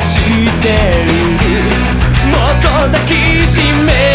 してる。もっと抱きしめ